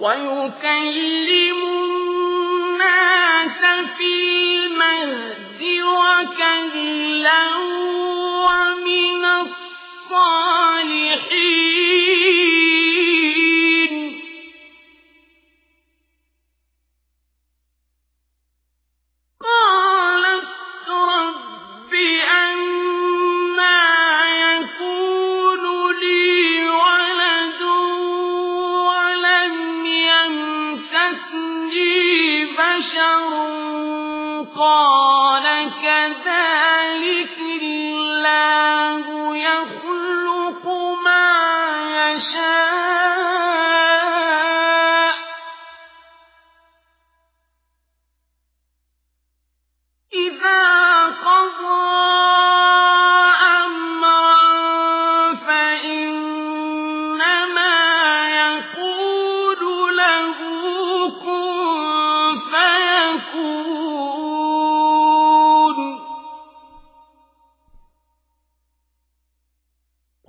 ويكلم الناس في المهد وكهلا ومن الصالحين. بشر قال كذلك الله يخلق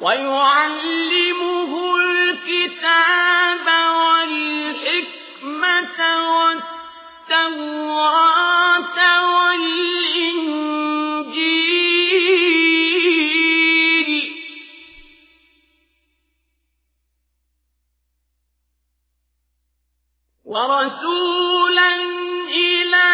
ويعلمه الكتاب والحكمة والتوراة والإنجيل. ورسولا إلى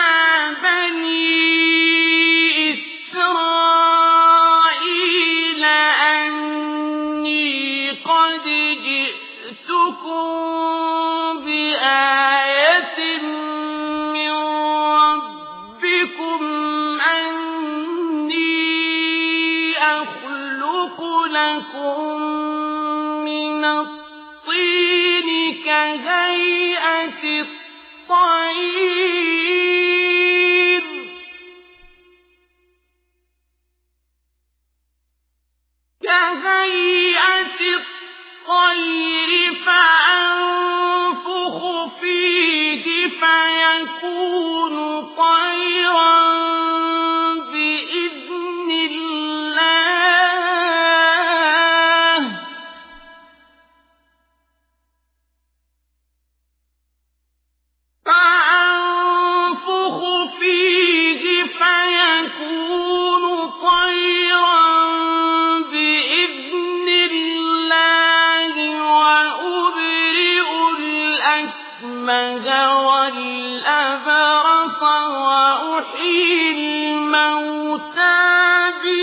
أخلق لكم من الطين كهيئة الطير. كهيئة الطير فأنفخ فيه فيكون طيرا.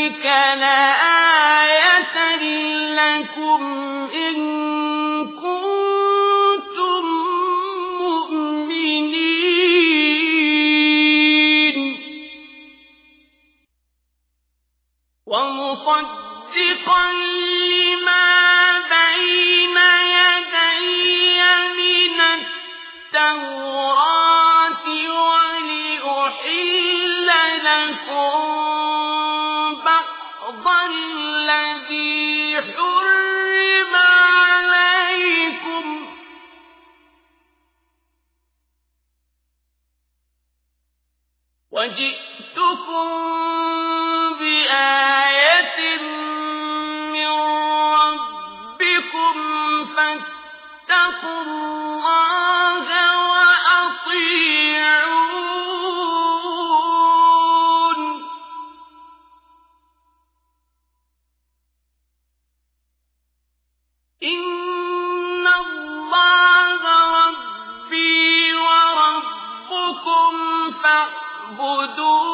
ذلك لآية لكم إن كنتم مؤمنين ومصدقا لما بين يدي من التوراة ولأحل لكم وجئتكم بآية من ربكم فاتقوا الله فاعبدون